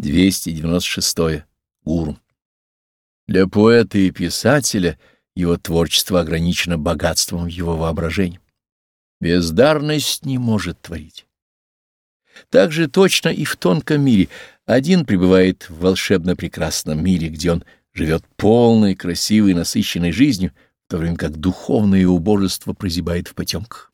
296. Гуру. Для поэта и писателя его творчество ограничено богатством его воображения. Бездарность не может творить. Так же точно и в тонком мире. Один пребывает в волшебно прекрасном мире, где он живет полной, красивой, насыщенной жизнью, в то время как духовное убожество прозябает в потемках.